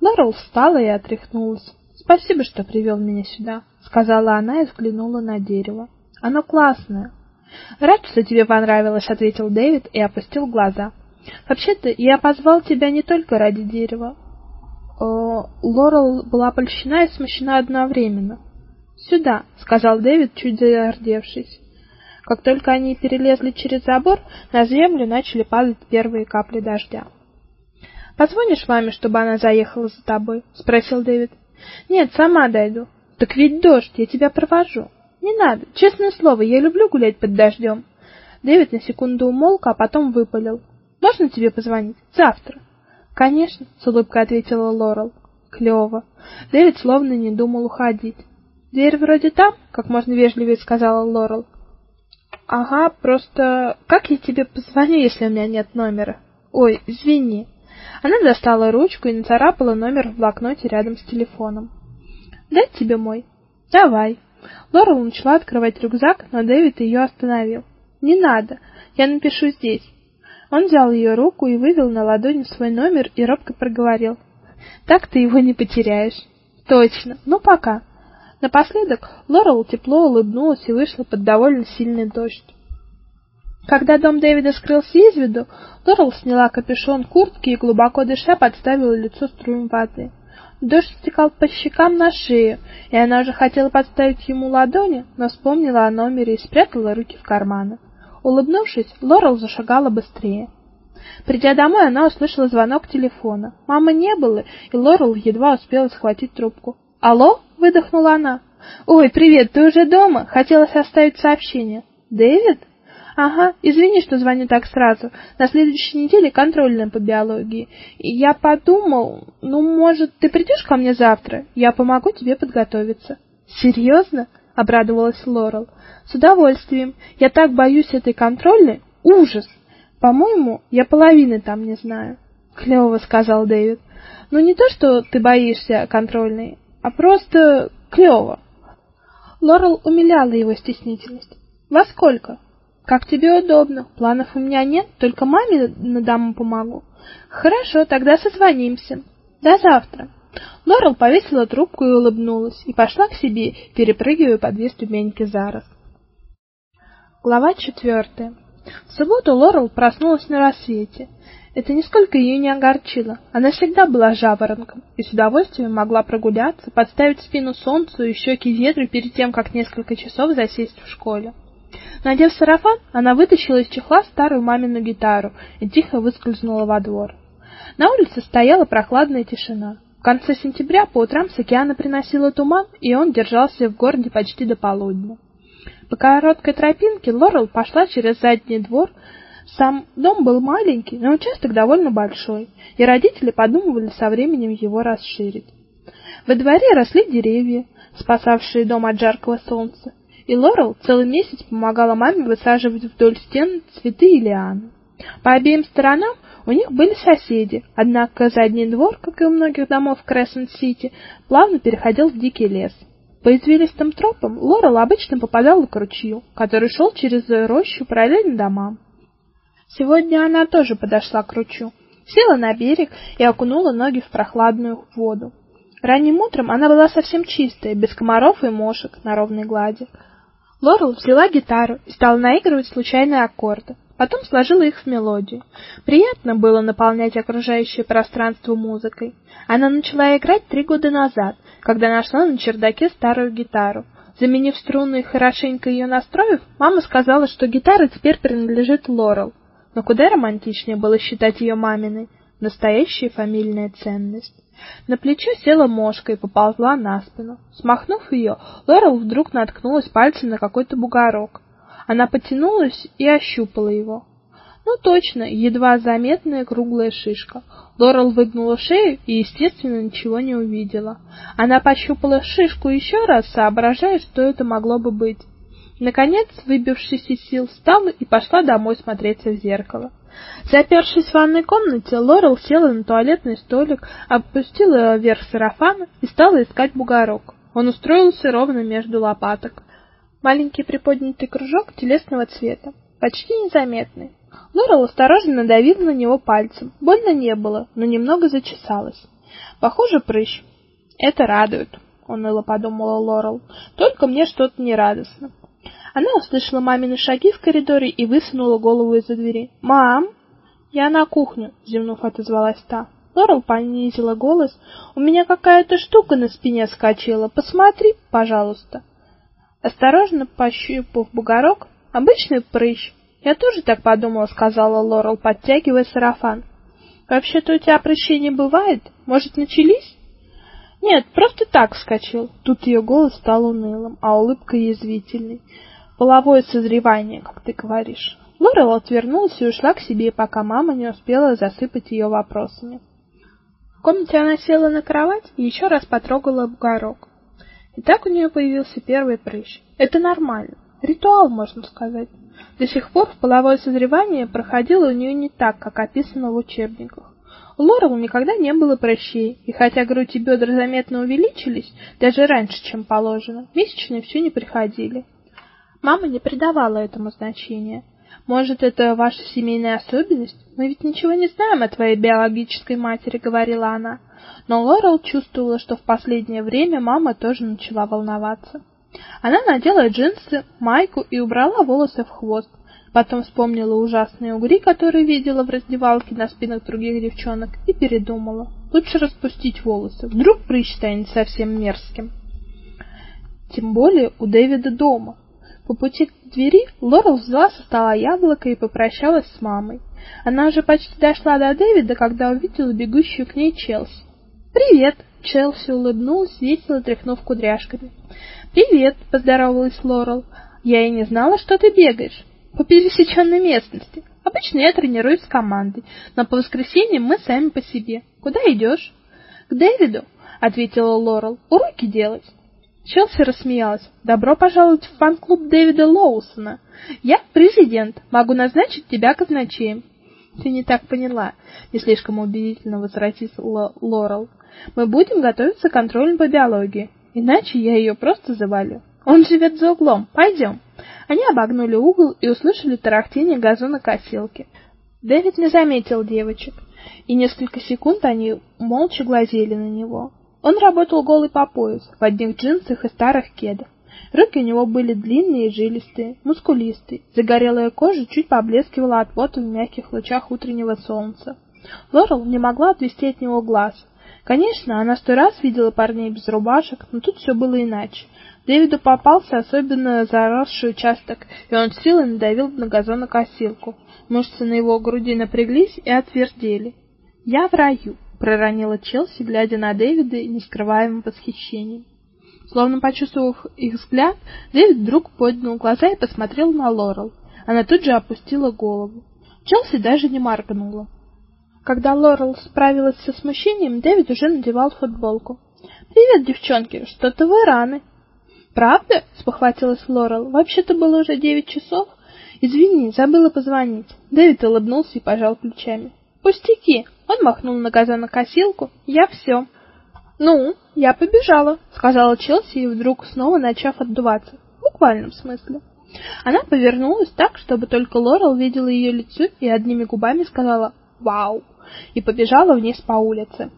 Лорел встала и отряхнулась. Спасибо, что привел меня сюда, сказала она и взглянула на дерево. Оно классное. Рад, что тебе понравилось, ответил Дэвид и опустил глаза. Вообще-то я позвал тебя не только ради дерева. О, Лорел была польщена и смущена одновременно. "Сюда", сказал Дэвид, чуть зардевшись. Как только они перелезли через забор, на землю начали падать первые капли дождя. "Позвонишь маме, чтобы она заехала за тобой?" спросил Дэвид. "Нет, сама дойду". "Так ведь дождь, я тебя провожу". "Не надо, честное слово, я люблю гулять под дождем». Дэвид на секунду умолк, а потом выпалил: "Можно тебе позвонить завтра?" "Конечно", с улыбкой ответила Лорел. Клево. Дэвид словно не думал уходить. "Дверь вроде там", как можно вежливее сказала Лорел. Ага, просто как я тебе позвоню, если у меня нет номера? Ой, извини. Она достала ручку и нацарапала номер в блокноте рядом с телефоном. Дать тебе мой? Давай. Лорел начала открывать рюкзак, но Дэвид ее остановил. Не надо, я напишу здесь. Он взял ее руку и вывел на ладони свой номер и робко проговорил: "Так ты его не потеряешь". Точно. Ну пока. Напоследок Лорел тепло улыбнулась и вышла под довольно сильный дождь. Когда дом Дэвида скрылся из виду, Лорел сняла капюшон куртки и глубоко дыша подставила лицо струям воды. Дождь стекал по щекам на шею, и она уже хотела подставить ему ладони, но вспомнила о номере и спрятала руки в карманы. Улыбнувшись, Лорел зашагала быстрее. Придя домой, она услышала звонок телефона. Мамы не было, и Лорел едва успела схватить трубку. Алло, выдохнула она. Ой, привет, ты уже дома? Хотелось оставить сообщение. Дэвид? Ага, извини, что звоню так сразу. На следующей неделе контрольная по биологии. И я подумал, ну, может, ты придешь ко мне завтра? Я помогу тебе подготовиться. Серьезно? обрадовалась Лорел. С удовольствием. Я так боюсь этой контрольной. Ужас. По-моему, я половины там не знаю. Клево сказал Дэвид. Ну не то, что ты боишься контрольной, а просто клево. Лорел умиляла его стеснительность. Во сколько? Как тебе удобно. Планов у меня нет, только маме на дому помогу. Хорошо, тогда созвонимся. До завтра. Лорел повесила трубку и улыбнулась, и пошла к себе, перепрыгивая по две ступеньки за раз. Глава четвертая. В субботу Лорел проснулась на рассвете. Это нисколько ее не огорчило. Она всегда была жаворонком и с удовольствием могла прогуляться, подставить спину солнцу и щеки ветру перед тем, как несколько часов засесть в школе. Надев сарафан, она вытащила из чехла старую мамину гитару и тихо выскользнула во двор. На улице стояла прохладная тишина. В конце сентября по утрам с океана приносило туман, и он держался в городе почти до полудня. По короткой тропинке Лорел пошла через задний двор, сам дом был маленький, но участок довольно большой, и родители подумывали со временем его расширить. Во дворе росли деревья, спасавшие дом от жаркого солнца, и Лорел целый месяц помогала маме высаживать вдоль стен цветы и лианы. По обеим сторонам у них были соседи, однако задний двор, как и у многих домов в Крессент-Сити, плавно переходил в дикий лес. По извилистым тропам Лорел обычно попадала к ручью, который шел через рощу параллельно домам. Сегодня она тоже подошла к ручью, села на берег и окунула ноги в прохладную воду. Ранним утром она была совсем чистая, без комаров и мошек на ровной глади. Лорел взяла гитару и стала наигрывать случайные аккорды, потом сложила их в мелодию. Приятно было наполнять окружающее пространство музыкой. Она начала играть три года назад, когда нашла на чердаке старую гитару. Заменив струны и хорошенько ее настроив, мама сказала, что гитара теперь принадлежит Лорел. Но куда романтичнее было считать ее маминой, настоящая фамильная ценность. На плечо села мошка и поползла на спину. Смахнув ее, Лорел вдруг наткнулась пальцем на какой-то бугорок. Она потянулась и ощупала его. Ну точно, едва заметная круглая шишка. Лорел выгнула шею и, естественно, ничего не увидела. Она пощупала шишку еще раз, соображая, что это могло бы быть. Наконец, выбившись из сил, встала и пошла домой смотреться в зеркало. Запершись в ванной комнате, Лорел села на туалетный столик, опустила вверх сарафан и стала искать бугорок. Он устроился ровно между лопаток. Маленький приподнятый кружок телесного цвета, почти незаметный. Лорел осторожно надавила на него пальцем. Больно не было, но немного зачесалось. Похоже, прыщ. Это радует, уныло подумала Лорел. Только мне что-то не радостно. Она услышала мамины шаги в коридоре и высунула голову из-за двери. "Мам, я на кухню", зевнув, отозвалась та. Лорел понизила голос. "У меня какая-то штука на спине скачила. Посмотри, пожалуйста". Осторожно пощупав бугорок, обычный прыщ. Я тоже так подумала, сказала Лорел, подтягивая сарафан. Вообще-то у тебя прыщей не бывает? Может, начались? Нет, просто так вскочил. Тут ее голос стал унылым, а улыбка язвительной. Половое созревание, как ты говоришь. Лорел отвернулась и ушла к себе, пока мама не успела засыпать ее вопросами. В комнате она села на кровать и еще раз потрогала бугорок. И так у нее появился первый прыщ. Это нормально. Ритуал, можно сказать. До сих пор половое созревание проходило у нее не так, как описано в учебниках. У Лорел никогда не было прыщей, и хотя грудь и бедра заметно увеличились, даже раньше, чем положено, месячные все не приходили. Мама не придавала этому значения. Может, это ваша семейная особенность? Мы ведь ничего не знаем о твоей биологической матери, говорила она. Но Лорел чувствовала, что в последнее время мама тоже начала волноваться. Она надела джинсы, майку и убрала волосы в хвост. Потом вспомнила ужасные угри, которые видела в раздевалке на спинах других девчонок, и передумала. Лучше распустить волосы, вдруг прыщ станет совсем мерзким. Тем более у Дэвида дома. По пути к двери Лорел взяла со стола яблоко и попрощалась с мамой. Она уже почти дошла до Дэвида, когда увидела бегущую к ней Челси. "Привет", Челси улыбнулась, весело тряхнув кудряшками. "Привет", поздоровалась Лорел. "Я и не знала, что ты бегаешь по пересеченной местности. Обычно я тренируюсь с командой, но по воскресеньям мы сами по себе. Куда идешь?» «К Дэвиду», — ответила Лорел. «Уроки делать». Челси рассмеялась. Добро пожаловать в фан-клуб Дэвида Лоусона. Я президент, могу назначить тебя казначеем. Ты не так поняла, не слишком убедительно возразила Лорел. Мы будем готовиться к контролю по биологии, иначе я ее просто завалю. Он живет за углом. Пойдем. Они обогнули угол и услышали тарахтение газонокосилки. Дэвид не заметил девочек, и несколько секунд они молча глазели на него. Он работал голый по пояс, в одних джинсах и старых кедах. Руки у него были длинные и жилистые, мускулистые. Загорелая кожа чуть поблескивала от пота в мягких лучах утреннего солнца. Лорел не могла отвести от него глаз. Конечно, она сто раз видела парней без рубашек, но тут все было иначе. Дэвиду попался особенно заросший участок, и он силой надавил на газонокосилку. Мышцы на его груди напряглись и отвердели. "Я в раю", проронила Челси, глядя на Дэвида и нескрываемым восхищением. Словно почувствовав их взгляд, Дэвид вдруг поднял глаза и посмотрел на Лорел. Она тут же опустила голову. Челси даже не моргнула. Когда Лорел справилась со смущением, Дэвид уже надевал футболку. "Привет, девчонки, что-то вы раны". "Правда?" спохватилась Лорел. "Вообще-то было уже девять часов. Извини, забыла позвонить". Дэвид улыбнулся и пожал плечами. "Пустяки". Он махнул на газонокосилку. "Я все. Ну, я побежала, сказала Челси и вдруг снова начав отдуваться. В буквальном смысле. Она повернулась так, чтобы только Лорел видела ее лицо и одними губами сказала: "Вау!" и побежала вниз по улице.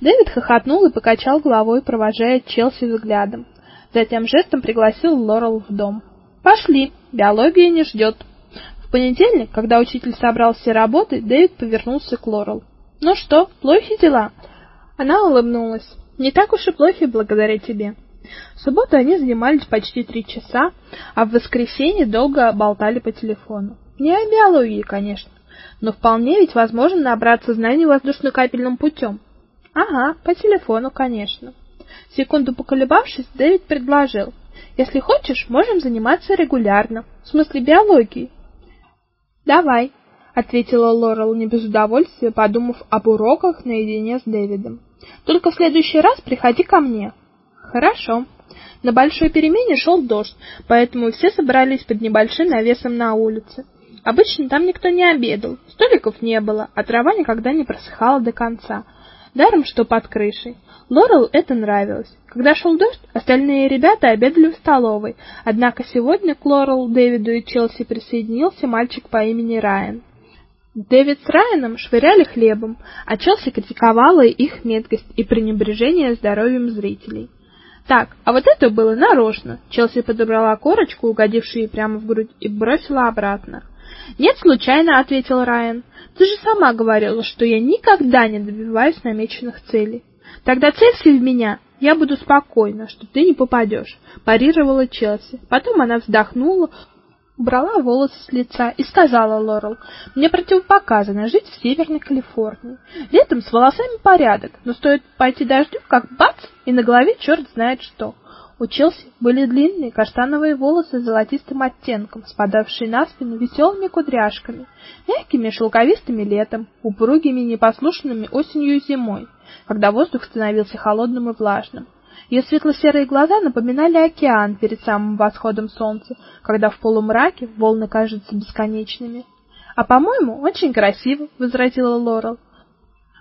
Дэвид хохотнул и покачал головой, провожая Челси взглядом. Затем жестом пригласил Лорел в дом. Пошли, биология не ждет». Понедельник, когда учитель собрал все работы, Дэвид повернулся к Лорел. Ну что, плохи дела? Она улыбнулась. Не так уж и плохи, благодаря тебе. В субботу они занимались почти три часа, а в воскресенье долго болтали по телефону. Не о биологии, конечно, но вполне ведь возможно набраться знаний воздушно-капельным путем. Ага, по телефону, конечно. Секунду поколебавшись, Дэвид предложил: "Если хочешь, можем заниматься регулярно, в смысле биологии". "Давай", ответила Лорел не без удовольствия, подумав об уроках наедине с Дэвидом. Только в следующий раз приходи ко мне. Хорошо. На большой перемене шел дождь, поэтому все собрались под небольшим навесом на улице. Обычно там никто не обедал, столиков не было, а трава никогда не просыхала до конца. Даром, что под крышей. Лорел это нравилось. Когда шел дождь, остальные ребята обедали в столовой, однако сегодня к Лорел, Дэвиду и Челси присоединился мальчик по имени Райан. Дэвид с Райаном швыряли хлебом, а Челси критиковала их меткость и пренебрежение здоровьем зрителей. Так, а вот это было нарочно. Челси подобрала корочку, угодившую ей прямо в грудь, и бросила обратно. Нет, случайно, ответил Райан. Ты же сама говорила, что я никогда не добиваюсь намеченных целей. Тогда целься в меня. Я буду спокойна, что ты не попадешь», — парировала Челси. Потом она вздохнула, убрала волосы с лица и сказала Лорел: "Мне противопоказано жить в Северной Калифорнии. Летом с волосами порядок, но стоит пойти дождю, как бац, и на голове черт знает что". У Челси были длинные каштановые волосы с золотистым оттенком, спадавшие на спину веселыми кудряшками, мягкими шелковистыми летом, упругими непослушными осенью и зимой, когда воздух становился холодным и влажным. Ее светло-серые глаза напоминали океан перед самым восходом солнца, когда в полумраке волны кажутся бесконечными. А по-моему, очень красиво, возразила Лорел.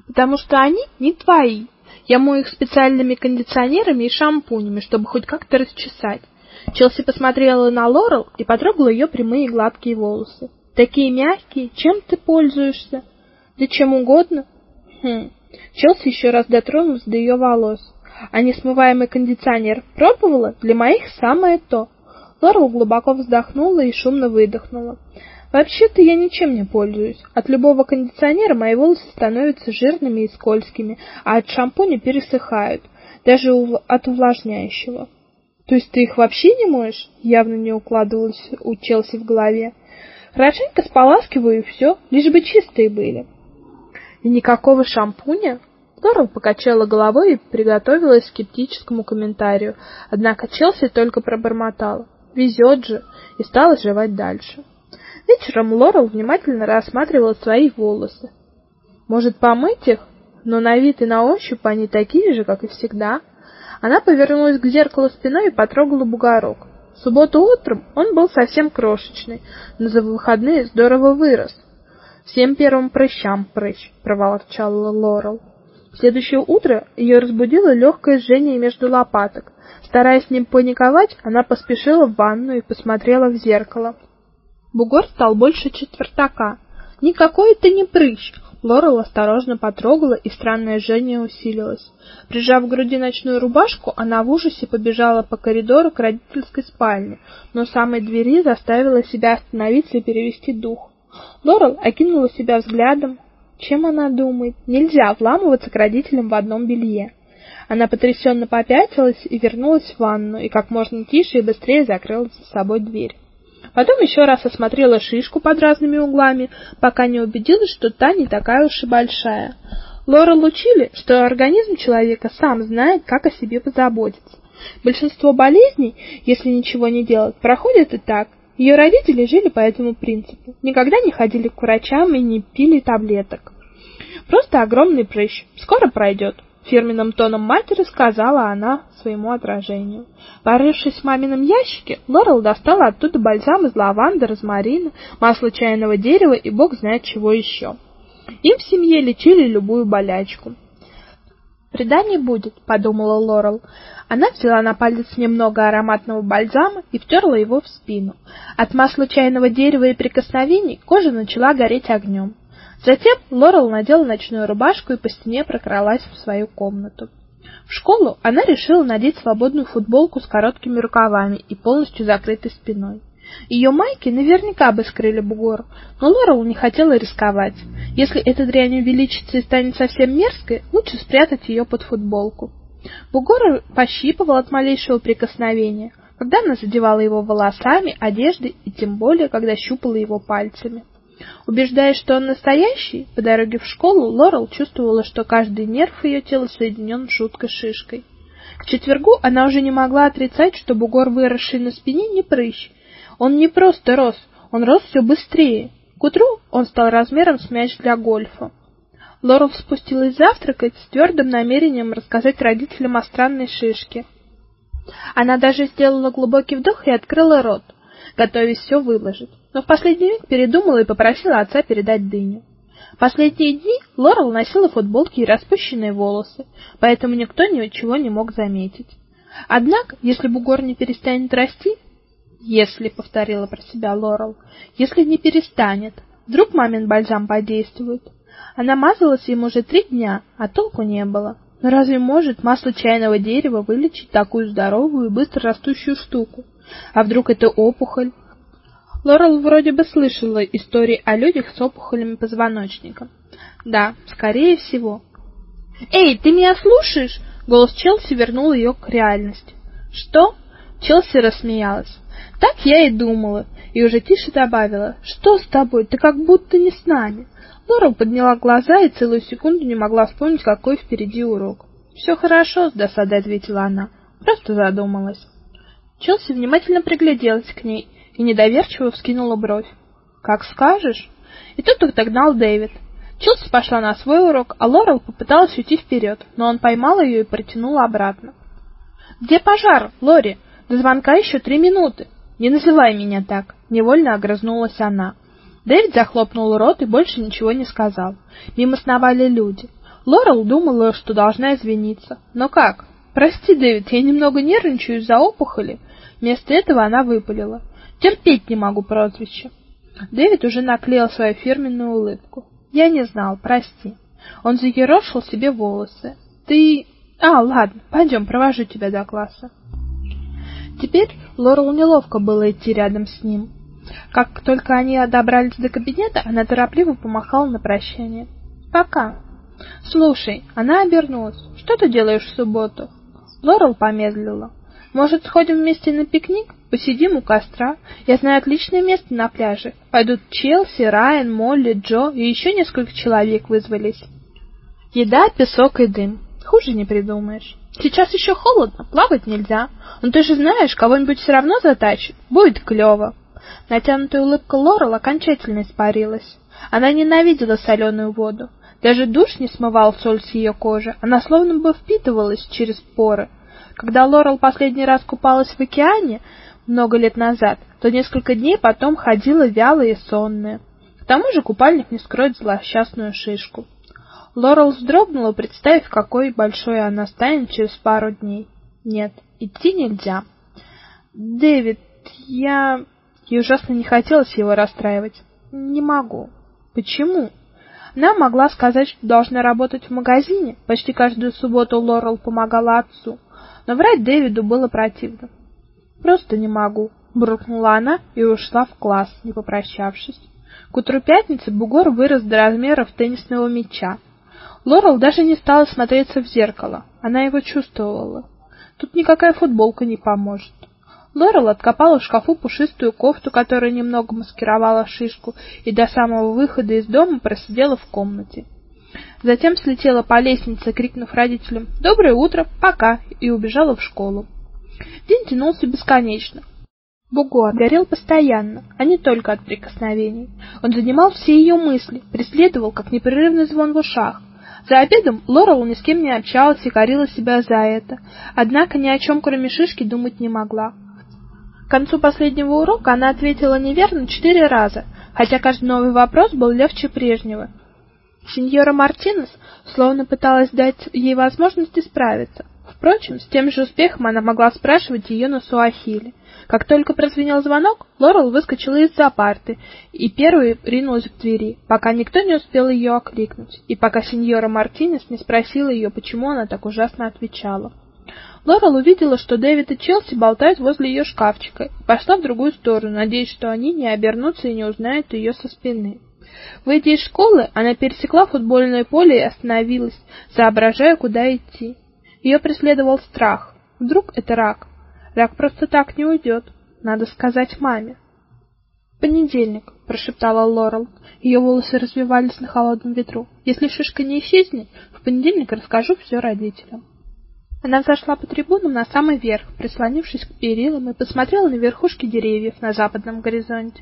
Потому что они не твои. Я мою их специальными кондиционерами и шампунями, чтобы хоть как-то расчесать. Челси посмотрела на Лорел и потрогала ее прямые гладкие волосы. Такие мягкие, чем ты пользуешься? Да чем угодно. Хм. Челси еще раз дотронулась до ее волос. А несмываемый кондиционер пробовала? Для моих самое то. Лорел глубоко вздохнула и шумно выдохнула. Вообще-то я ничем не пользуюсь. От любого кондиционера мои волосы становятся жирными и скользкими, а от шампуня пересыхают, даже от увлажняющего. То есть ты их вообще не моешь? Явно не укладывалось у Челси в голове. Хорошенько споласкиваю и все, лишь бы чистые были. И никакого шампуня? Лорел покачала головой и приготовилась к скептическому комментарию, однако Челси только пробормотала: "Везет же", и стала жевать дальше. Вечером Лорел внимательно рассматривала свои волосы. Может, помыть их? Но на вид и на ощупь они такие же, как и всегда. Она повернулась к зеркалу спиной и потрогала бугорок. В субботу утром он был совсем крошечный, но за выходные здорово вырос. Всем первым прыщам прыщ, проворчала Лорел. В следующее утро ее разбудило легкое жжение между лопаток. Стараясь не паниковать, она поспешила в ванную и посмотрела в зеркало. Бугор стал больше четвертака. Никакой это не прыщ. Лорел осторожно потрогала, и странное жжение усилилось. Прижав к груди ночную рубашку, она в ужасе побежала по коридору к родительской спальне, но самой двери заставила себя остановиться и перевести дух. Лорел окинула себя взглядом. Чем она думает? Нельзя вламываться к родителям в одном белье. Она потрясенно попятилась и вернулась в ванну, и как можно тише и быстрее закрыла за собой дверь. Потом еще раз осмотрела шишку под разными углами, пока не убедилась, что та не такая уж и большая. Лорел учили, что организм человека сам знает, как о себе позаботиться. Большинство болезней, если ничего не делать, проходят и так. Ее родители жили по этому принципу. Никогда не ходили к врачам и не пили таблеток. Просто огромный прыщ. Скоро пройдет фирменным тоном матери сказала она своему отражению. Порывшись в мамином ящике, Лорел достала оттуда бальзам из лаванды, розмарина, масло чайного дерева и бог знает чего еще. Им в семье лечили любую болячку. «Вреда будет», — подумала Лорел. Она взяла на палец немного ароматного бальзама и втерла его в спину. От масла чайного дерева и прикосновений кожа начала гореть огнем. Затем Лорел надела ночную рубашку и по стене прокралась в свою комнату. В школу она решила надеть свободную футболку с короткими рукавами и полностью закрытой спиной. Ее майки наверняка бы скрыли бугор, но Лорел не хотела рисковать. Если эта дрянь увеличится и станет совсем мерзкой, лучше спрятать ее под футболку. Бугор пощипывал от малейшего прикосновения, когда она задевала его волосами, одеждой и тем более, когда щупала его пальцами. Убеждаясь, что он настоящий, по дороге в школу Лорел чувствовала, что каждый нерв ее тела соединен жуткой шишкой. К четвергу она уже не могла отрицать, что бугор, выросший на спине, не прыщ. Он не просто рос, он рос все быстрее. К утру он стал размером с мяч для гольфа. Лорел спустилась завтракать с твердым намерением рассказать родителям о странной шишке. Она даже сделала глубокий вдох и открыла рот готовясь все выложить, но в последний миг передумала и попросила отца передать дыню. Последние дни Лорел носила футболки и распущенные волосы, поэтому никто ничего не мог заметить. Однако, если бугор не перестанет расти, если, повторила про себя Лорел, если не перестанет, Вдруг мамин бальзам подействует. Она мазалась им уже три дня, а толку не было. Но разве может масло чайного дерева вылечить такую здоровую и быстро растущую штуку? А вдруг это опухоль? Лорел вроде бы слышала истории о людях с опухолями позвоночника. Да, скорее всего. Эй, ты меня слушаешь? Голос Челси вернул ее к реальности. Что? Челси рассмеялась. Так я и думала, и уже тише добавила: "Что с тобой? Ты как будто не с нами". Лорел подняла глаза и целую секунду не могла вспомнить, какой впереди урок. «Все хорошо, с досадой ответила она. Просто задумалась. Челси внимательно пригляделась к ней и недоверчиво вскинула бровь. Как скажешь. И тут их догнал Дэвид. Челси пошла на свой урок, а Лорел попыталась уйти вперед, но он поймал ее и протянул обратно. Где пожар, Лори? До звонка еще три минуты. Не называй меня так, невольно огрызнулась она. Дэвид захлопнул рот и больше ничего не сказал. Мимо сновали люди. Лорел думала, что должна извиниться. Но как? Прости, Дэвид, я немного нервничаю из-за опухоли. Вместо этого она выпалила: "Терпеть не могу прозвище". Дэвид уже наклеил свою фирменную улыбку. "Я не знал, прости". Он заерошил себе волосы. "Ты А, ладно, пойдем, провожу тебя до класса". Теперь Лорел неловко было идти рядом с ним. Как только они добрались до кабинета, она торопливо помахала на прощание. «Пока». «Слушай», она обернулась. «Что ты делаешь в субботу?» Лорел помедлила. «Может, сходим вместе на пикник? Посидим у костра? Я знаю отличное место на пляже. Пойдут Челси, Райан, Молли, Джо и еще несколько человек вызвались. Еда, песок и дым. Хуже не придумаешь. Сейчас еще холодно, плавать нельзя. Но ты же знаешь, кого-нибудь все равно затащит. Будет клево. Натянутая улыбка Лорел окончательно испарилась. Она ненавидела соленую воду. Даже душ не смывал соль с ее кожи, она словно бы впитывалась через поры. Когда Лорел последний раз купалась в океане много лет назад, то несколько дней потом ходила вялая и сонная. К тому же купальник не скроет злосчастную шишку. Лорел вздрогнула, представив, какой большой она станет через пару дней. Нет, идти нельзя. Дэвид, я Ей ужасно не хотелось его расстраивать. Не могу. Почему? Она могла сказать, что должна работать в магазине. Почти каждую субботу Лорел помогала отцу, но врать Дэвиду было противно. Просто не могу, буркнула она и ушла в класс, не попрощавшись. К утру пятницы бугор вырос до размеров теннисного мяча. Лорел даже не стала смотреться в зеркало. Она его чувствовала. Тут никакая футболка не поможет. Лорел откопала в шкафу пушистую кофту, которая немного маскировала шишку, и до самого выхода из дома просидела в комнате. Затем слетела по лестнице, крикнув родителям «Доброе утро! Пока!» и убежала в школу. День тянулся бесконечно. Бугор горел постоянно, а не только от прикосновений. Он занимал все ее мысли, преследовал, как непрерывный звон в ушах. За обедом Лорел ни с кем не общалась и корила себя за это, однако ни о чем, кроме шишки, думать не могла. К концу последнего урока она ответила неверно четыре раза, хотя каждый новый вопрос был легче прежнего. Сеньора Мартинес словно пыталась дать ей возможность исправиться. Впрочем, с тем же успехом она могла спрашивать ее на суахили. Как только прозвенел звонок, Лорел выскочила из-за парты и первой ринулась к двери, пока никто не успел ее окликнуть, и пока сеньора Мартинес не спросила ее, почему она так ужасно отвечала. Лорел увидела, что Дэвид и Челси болтают возле ее шкафчика, и пошла в другую сторону, надеясь, что они не обернутся и не узнают ее со спины. Выйдя из школы, она пересекла футбольное поле и остановилась, соображая, куда идти. Ее преследовал страх. Вдруг это рак? Рак просто так не уйдет. Надо сказать маме. Понедельник, прошептала Лорел. Ее волосы развивались на холодном ветру. Если шишка не исчезнет, в понедельник расскажу все родителям. Она взошла по трибунам на самый верх, прислонившись к перилам и посмотрела на верхушки деревьев на западном горизонте.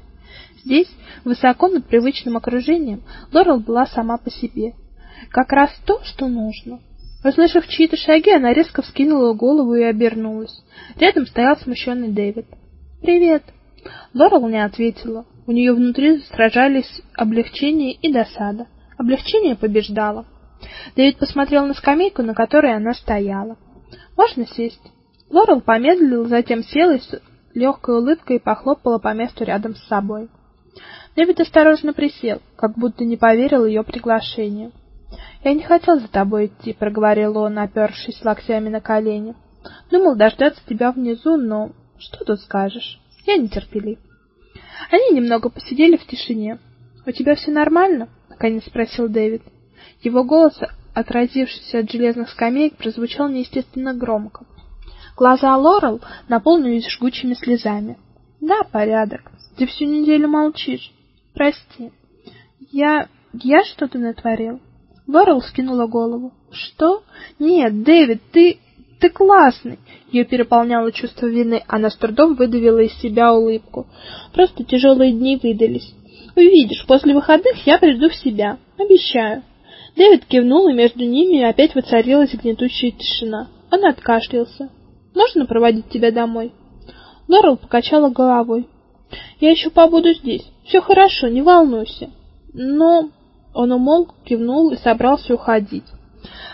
Здесь, высоко над привычным окружением, Лорел была сама по себе. Как раз то, что нужно. Услышав чьи-то шаги, она резко вскинула голову и обернулась. Рядом стоял смущенный Дэвид. "Привет". Лорел не ответила. У нее внутри сражались облегчение и досада. Облегчение побеждало. Дэвид посмотрел на скамейку, на которой она стояла. Можно сесть. Лорел помедлила, затем села и с легкой улыбкой похлопала по месту рядом с собой. Дэвид осторожно присел, как будто не поверил ее приглашению. "Я не хотел за тобой идти", проговорил он, опершись локтями на колени. "Думал дождаться тебя внизу, но что тут скажешь? Я нетерпелив". Они немного посидели в тишине. "У тебя все нормально?" наконец спросил Дэвид. Его голос, отразившийся от железных скамеек, прозвучал неестественно громко. Глаза Лорел наполнились жгучими слезами. "Да, порядок. Ты всю неделю молчишь. Прости. Я я что-то натворил. Лорел скинула голову. Что? Нет, Дэвид, ты ты классный. Ее переполняло чувство вины, она с трудом выдавила из себя улыбку. Просто тяжелые дни выдались. Увидишь, после выходных я приду в себя, обещаю. Дэвид кивнул, и между ними опять воцарилась гнетущая тишина. Он откашлялся. Можно проводить тебя домой? Лорел покачала головой. Я еще побуду здесь. Все хорошо, не волнуйся. Но он умолк, кивнул и собрался уходить.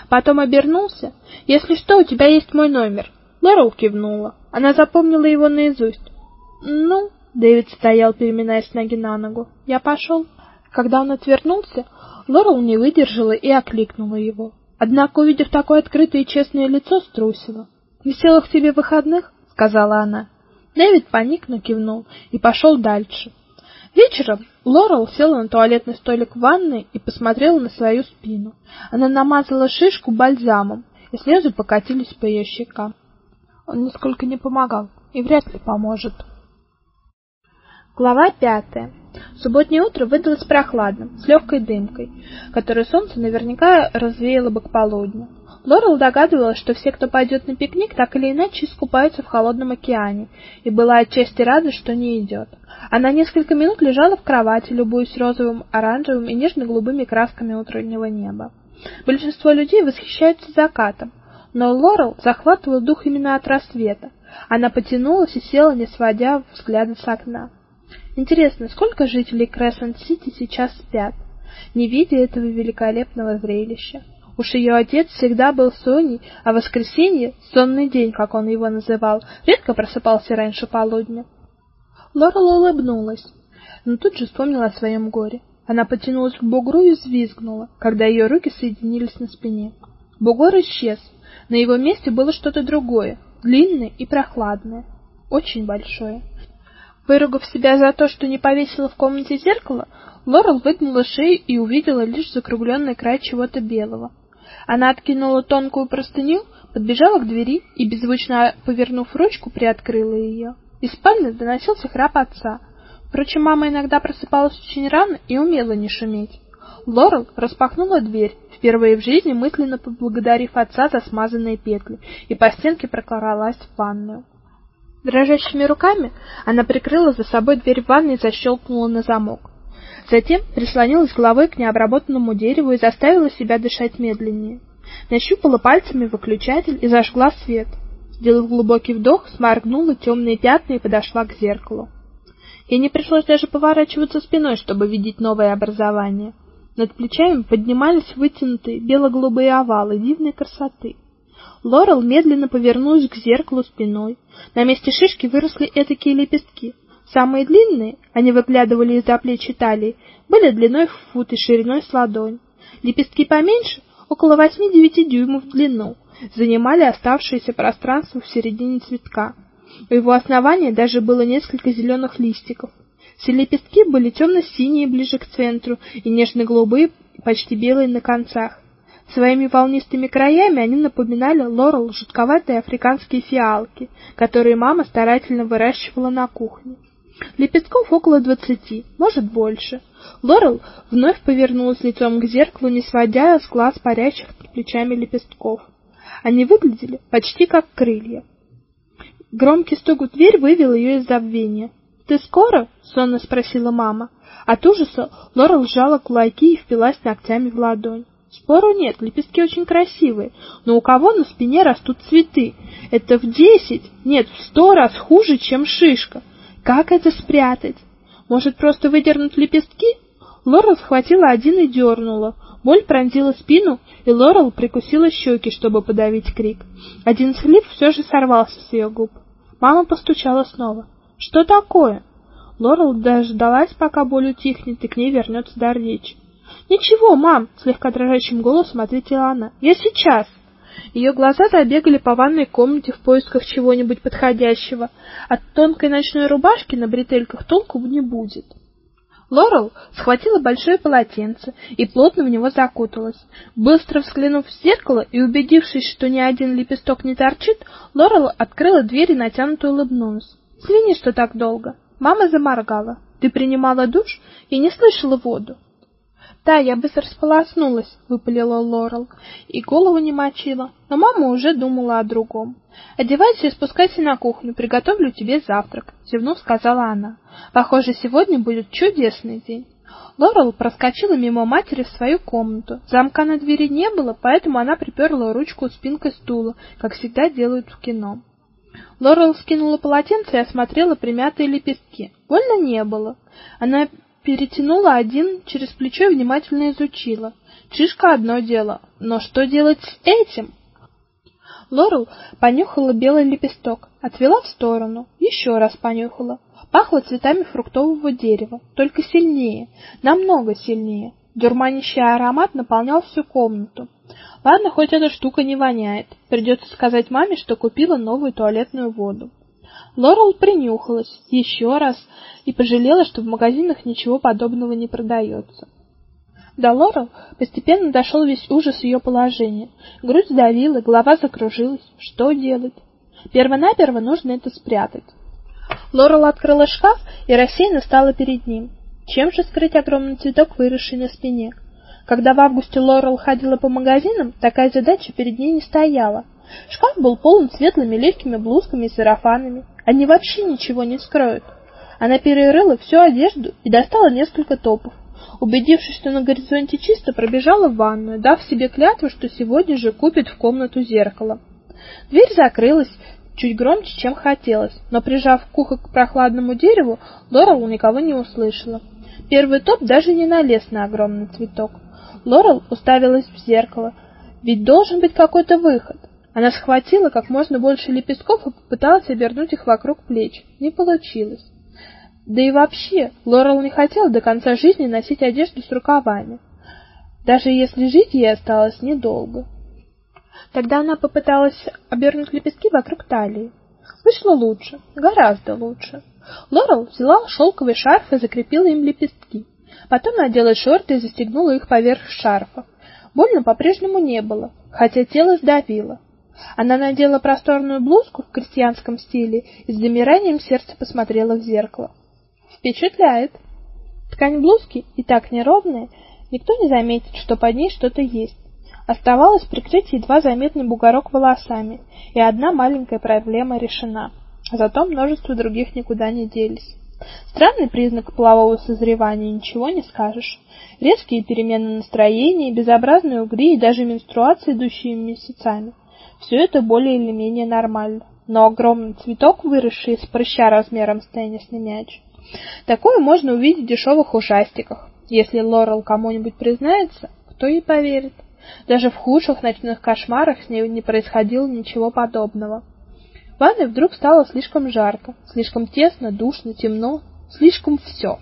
Потом обернулся. Если что, у тебя есть мой номер. Лорел кивнула. Она запомнила его наизусть. Ну, Дэвид стоял, переминаясь ноги на ногу. Я пошел. Когда он отвернулся, Лорел не выдержала и окликнула его. Однако, увидев такое открытое и честное лицо, струсила. "Веселых тебе выходных", сказала она. Дэвид поникнул, кивнул и пошел дальше. Вечером Лорел села на туалетный столик в ванной и посмотрела на свою спину. Она намазала шишку бальзамом, и слезы покатились по ее щекам. Он нисколько не помогал и вряд ли поможет. Глава пятая. Субботнее утро выдалось прохладным, с легкой дымкой, которую солнце наверняка развеяло бы к полудню. Лорел догадывалась, что все, кто пойдет на пикник, так или иначе искупаются в холодном океане, и была отчасти рада, что не идет. Она несколько минут лежала в кровати, любуясь розовым, оранжевым и нежно-голубыми красками утреннего неба. Большинство людей восхищаются закатом, но Лорел захватывал дух именно от рассвета. Она потянулась и села, не сводя взгляда с окна. Интересно, сколько жителей Крессент-Сити сейчас спят, не видя этого великолепного зрелища? Уж ее отец всегда был Соней, а воскресенье, сонный день, как он его называл, редко просыпался раньше полудня. Лорел улыбнулась, но тут же вспомнила о своем горе. Она потянулась к бугру и взвизгнула, когда ее руки соединились на спине. Бугор исчез. На его месте было что-то другое, длинное и прохладное, очень большое. Выругав себя за то, что не повесила в комнате зеркало, Лорел выгнула шею и увидела лишь закругленный край чего-то белого. Она откинула тонкую простыню, подбежала к двери и беззвучно повернув ручку, приоткрыла ее. Из спальни доносился храп отца. Впрочем, мама иногда просыпалась очень рано и умела не шуметь. Лорел распахнула дверь, впервые в жизни мысленно поблагодарив отца за смазанные петли, и по стенке прокралась в ванную. Дрожащими руками она прикрыла за собой дверь в ванной и защелкнула на замок. Затем прислонилась головой к необработанному дереву и заставила себя дышать медленнее. Нащупала пальцами выключатель и зажгла свет. Сделав глубокий вдох, сморгнула темные пятна и подошла к зеркалу. Ей не пришлось даже поворачиваться спиной, чтобы видеть новое образование. Над плечами поднимались вытянутые бело-голубые овалы дивной красоты. Лорел медленно повернулась к зеркалу спиной. На месте шишки выросли этакие лепестки, Самые длинные, они выглядывали из-за плеч и талии, были длиной в фут и шириной с ладонь. Лепестки поменьше, около 8-9 дюймов в длину, занимали оставшееся пространство в середине цветка. У его основания даже было несколько зеленых листиков. Все лепестки были темно-синие ближе к центру и нежно-голубые, почти белые на концах. Своими волнистыми краями они напоминали лорел жутковатые африканские фиалки, которые мама старательно выращивала на кухне. Лепестков около двадцати, может, больше. Лорел вновь повернулась лицом к зеркалу, не сводя с глаз парящих под плечами лепестков. Они выглядели почти как крылья. Громкий стук в дверь вывел ее из забвения. "Ты скоро?" сонно спросила мама. От ужаса Лорел сжала кулаки и впилась ногтями в ладонь. Спору нет, лепестки очень красивые, но у кого на спине растут цветы? Это в десять, нет, в сто раз хуже, чем шишка. Как это спрятать? Может, просто выдернуть лепестки? Лорел схватила один и дернула. Боль пронзила спину, и Лорел прикусила щеки, чтобы подавить крик. Один схлип все же сорвался с ее губ. Мама постучала снова. Что такое? Лорел дождалась, пока боль утихнет, и к ней вернется дар речи. "Ничего, мам", слегка дрожащим голосом ответила она. "Я сейчас". Ее глаза забегали по ванной комнате в поисках чего-нибудь подходящего. От тонкой ночной рубашки на бретельках толку не будет. Лорел схватила большое полотенце и плотно в него закуталась. Быстро взглянув в зеркало и убедившись, что ни один лепесток не торчит, Лорел открыла дверь и натянуто улыбнулась. "Извини, что так долго". Мама заморгала. "Ты принимала душ и не слышала воду?" "Да, я быстро сполоснулась", выпалила Лорел, и голову не мочила. Но мама уже думала о другом. "Одевайся и спускайся на кухню, приготовлю тебе завтрак", зевнув, сказала она. "Похоже, сегодня будет чудесный день". Лорел проскочила мимо матери в свою комнату. Замка на двери не было, поэтому она приперла ручку спинкой стула, как всегда делают в кино. Лорел скинула полотенце и осмотрела примятые лепестки. Больно не было. Она перетянула один через плечо и внимательно изучила. Чишка одно дело, но что делать с этим? Лорел понюхала белый лепесток, отвела в сторону, еще раз понюхала. Пахло цветами фруктового дерева, только сильнее, намного сильнее. Дурманящий аромат наполнял всю комнату. Ладно, хоть эта штука не воняет. Придется сказать маме, что купила новую туалетную воду. Лорел принюхалась еще раз и пожалела, что в магазинах ничего подобного не продается. До Лорел постепенно дошел весь ужас ее положения. Грудь сдавила, голова закружилась. Что делать? Первонаперво нужно это спрятать. Лорел открыла шкаф и рассеянно стала перед ним. Чем же скрыть огромный цветок, выросший на спине? Когда в августе Лорел ходила по магазинам, такая задача перед ней не стояла. Шкаф был полон светлыми легкими блузками и сарафанами. Они вообще ничего не скроют. Она перерыла всю одежду и достала несколько топов. Убедившись, что на горизонте чисто, пробежала в ванную, дав себе клятву, что сегодня же купит в комнату зеркало. Дверь закрылась чуть громче, чем хотелось, но прижав ухо к прохладному дереву, Лорел никого не услышала. Первый топ даже не налез на огромный цветок. Лорел уставилась в зеркало. Ведь должен быть какой-то выход. Она схватила как можно больше лепестков и попыталась обернуть их вокруг плеч. Не получилось. Да и вообще, Лорел не хотела до конца жизни носить одежду с рукавами, даже если жить ей осталось недолго. Тогда она попыталась обернуть лепестки вокруг талии. Вышло лучше, гораздо лучше. Лорел взяла шелковый шарф и закрепила им лепестки. Потом надела шорты и застегнула их поверх шарфа. Больно по-прежнему не было, хотя тело сдавило. Она надела просторную блузку в крестьянском стиле и с замиранием сердца посмотрела в зеркало. Впечатляет. Ткань блузки и так неровная, никто не заметит, что под ней что-то есть. Оставалось прикрыть едва заметный бугорок волосами, и одна маленькая проблема решена. Зато множество других никуда не делись. Странный признак полового созревания, ничего не скажешь. Резкие перемены настроения, безобразные угри и даже менструации, идущие месяцами. Все это более или менее нормально. Но огромный цветок, выросший из прыща размером с теннисный мяч, такое можно увидеть в дешевых ужастиках. Если Лорел кому-нибудь признается, кто ей поверит? Даже в худших ночных кошмарах с ней не происходило ничего подобного. В ванной вдруг стало слишком жарко, слишком тесно, душно, темно, слишком все.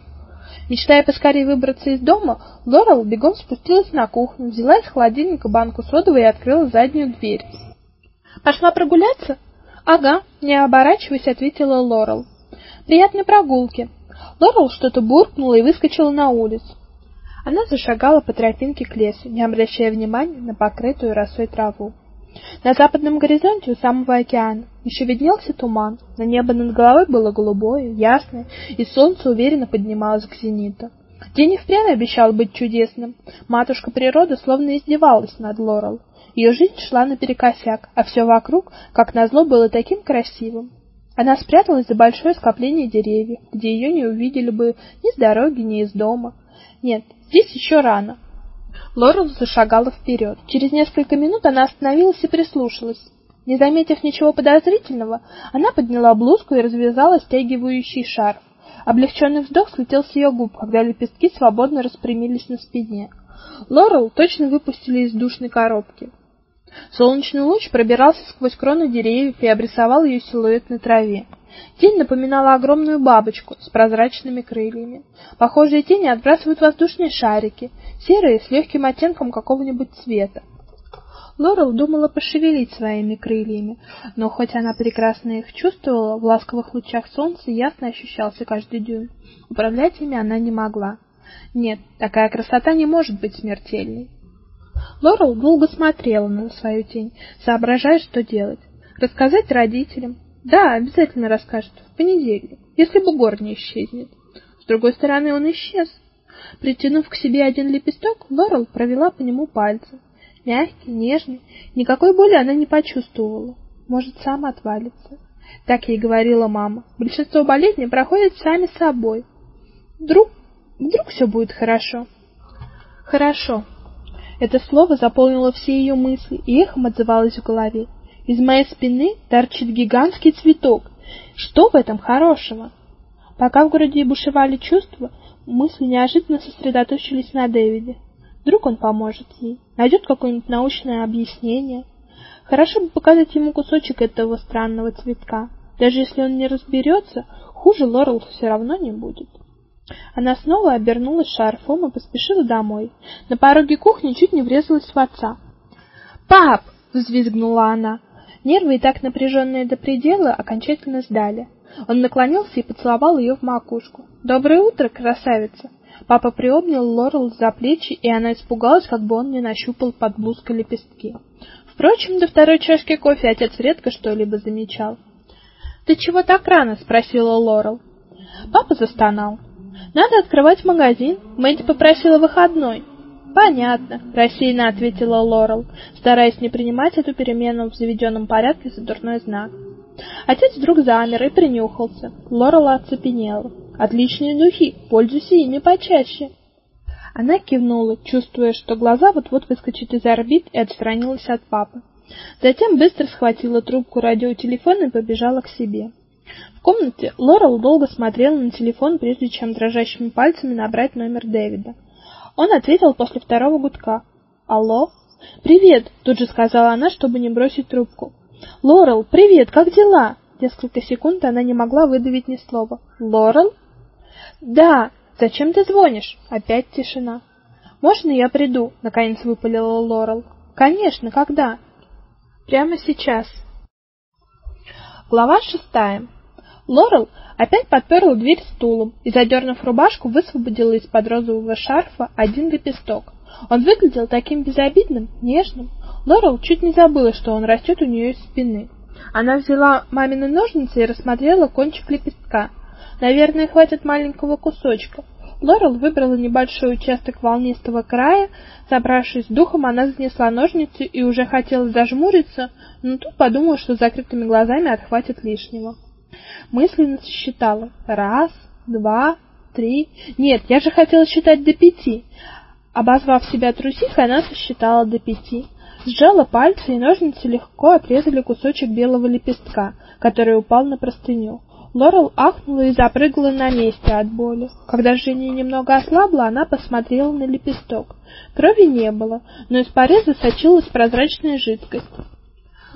Мечтая поскорее выбраться из дома, Лорел бегом спустилась на кухню, взяла из холодильника банку содовой и открыла заднюю дверь. Пошла прогуляться? Ага, не оборачиваясь, ответила Лорел. Приятной прогулки. Лорел что-то буркнула и выскочила на улицу. Она зашагала по тропинке к лесу, не обращая внимания на покрытую росой траву. На западном горизонте у самого океана еще виднелся туман, но небо над головой было голубое, ясное, и солнце уверенно поднималось к зениту. День и впрямь обещал быть чудесным. Матушка природа словно издевалась над Лорел. Ее жизнь шла наперекосяк, а все вокруг, как назло, было таким красивым. Она спряталась за большое скопление деревьев, где ее не увидели бы ни с дороги, ни из дома. Нет, здесь еще рано. Лорел зашагала вперед. Через несколько минут она остановилась и прислушалась. Не заметив ничего подозрительного, она подняла блузку и развязала стягивающий шарф. Облегченный вздох слетел с ее губ, когда лепестки свободно распрямились на спине. Лорел точно выпустили из душной коробки. Солнечный луч пробирался сквозь кроны деревьев и обрисовал ее силуэт на траве. Тень напоминала огромную бабочку с прозрачными крыльями. Похожие тени отбрасывают воздушные шарики, серые с легким оттенком какого-нибудь цвета. Лорел думала пошевелить своими крыльями, но хоть она прекрасно их чувствовала, в ласковых лучах солнца ясно ощущался каждый дюйм. Управлять ими она не могла. Нет, такая красота не может быть смертельной. Лорел долго смотрела на свою тень, соображая, что делать. Рассказать родителям? Да, обязательно расскажет, в понедельник, если бугор не исчезнет. С другой стороны, он исчез. Притянув к себе один лепесток, Лорел провела по нему пальцем мягкий, нежный, никакой боли она не почувствовала. Может, сам отвалится. Так ей говорила мама. Большинство болезней проходят сами собой. Вдруг, вдруг все будет хорошо. Хорошо. Это слово заполнило все ее мысли и эхом отзывалось в голове. Из моей спины торчит гигантский цветок. Что в этом хорошего? Пока в груди бушевали чувства, мысли неожиданно сосредоточились на Дэвиде. Вдруг он поможет ей, найдет какое-нибудь научное объяснение. Хорошо бы показать ему кусочек этого странного цветка. Даже если он не разберется, хуже Лорел все равно не будет. Она снова обернулась шарфом и поспешила домой. На пороге кухни чуть не врезалась в отца. "Пап!" взвизгнула она. Нервы, и так напряженные до предела, окончательно сдали. Он наклонился и поцеловал ее в макушку. "Доброе утро, красавица!" Папа приобнял Лорел за плечи, и она испугалась, как бы он не нащупал под блузкой лепестки. Впрочем, до второй чашки кофе отец редко что-либо замечал. "Ты чего так рано?" спросила Лорел. Папа застонал. "Надо открывать магазин. Мэдди попросила выходной". Понятно, рассеянно ответила Лорел, стараясь не принимать эту перемену в заведенном порядке за дурной знак. Отец вдруг замер и принюхался. Лорел оцепенела. Отличные духи, пользуйся ими почаще. Она кивнула, чувствуя, что глаза вот-вот выскочат из орбит, и отстранилась от папы. Затем быстро схватила трубку радиотелефона и побежала к себе. В комнате Лорел долго смотрела на телефон, прежде чем дрожащими пальцами набрать номер Дэвида. Он ответил после второго гудка. Алло? Привет, тут же сказала она, чтобы не бросить трубку. Лорел, привет, как дела? Несколько секунд она не могла выдавить ни слова. Лорел? Да, зачем ты звонишь? Опять тишина. Можно я приду? наконец выпалила Лорел. Конечно, когда? Прямо сейчас. Глава шестая. Лорел опять подперла дверь стулом и, задернув рубашку, высвободила из-под розового шарфа один лепесток. Он выглядел таким безобидным, нежным. Лорел чуть не забыла, что он растет у нее из спины. Она взяла мамины ножницы и рассмотрела кончик лепестка. Наверное, хватит маленького кусочка. Лорел выбрала небольшой участок волнистого края. Собравшись с духом, она занесла ножницы и уже хотела зажмуриться, но тут подумала, что закрытыми глазами отхватит лишнего. Мысленно сосчитала: раз, два, три. Нет, я же хотела считать до пяти. Обозвав себя трусихой, она сосчитала до пяти. Сжала пальцы, и ножницы легко отрезали кусочек белого лепестка, который упал на простыню. Лорел ахнула и запрыгала на месте от боли. Когда жжение немного ослабло, она посмотрела на лепесток. Крови не было, но из пореза сочилась прозрачная жидкость.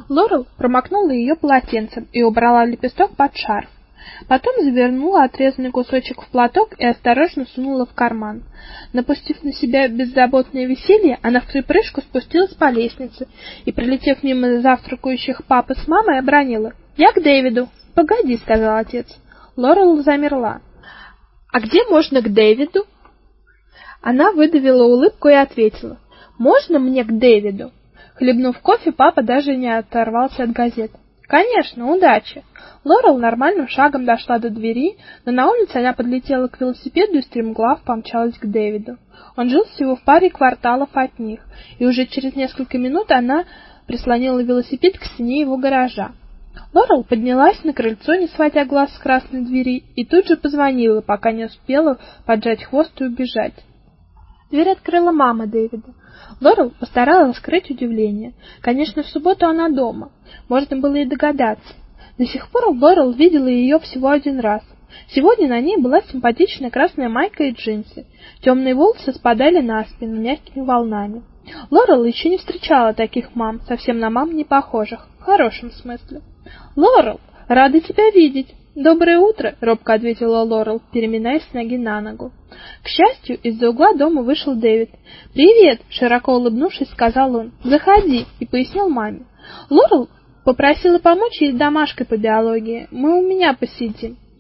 Лорел промокнула ее полотенцем и убрала лепесток под шарф. Потом завернула отрезанный кусочек в платок и осторожно сунула в карман. Напустив на себя беззаботное веселье, она в припрыжку спустилась по лестнице и, пролетев мимо завтракающих папы с мамой, обронила: "Я к Дэвиду". "Погоди", сказал отец. Лорел замерла. "А где можно к Дэвиду?" Она выдавила улыбку и ответила: "Можно мне к Дэвиду?" Хлебнув кофе, папа даже не оторвался от газет. Конечно, удачи. Лорел нормальным шагом дошла до двери, но на улице она подлетела к велосипеду и стремглав помчалась к Дэвиду. Он жил всего в паре кварталов от них, и уже через несколько минут она прислонила велосипед к стене его гаража. Лорел поднялась на крыльцо, не сводя глаз с красной двери, и тут же позвонила, пока не успела поджать хвост и убежать. Дверь открыла мама Дэвида. Лорел постаралась скрыть удивление. Конечно, в субботу она дома. Можно было и догадаться. До сих пор Лорел видела ее всего один раз. Сегодня на ней была симпатичная красная майка и джинсы. Темные волосы спадали на спину мягкими волнами. Лорел еще не встречала таких мам, совсем на мам не похожих, в хорошем смысле. Лорел, рада тебя видеть. Доброе утро, робко ответила Лорел, переминаясь с ноги на ногу. К счастью, из-за угла дома вышел Дэвид. "Привет", широко улыбнувшись, сказал он. "Заходи", и пояснил маме. Лорел попросила помочь ей с домашкой по биологии. Мы у меня посидим.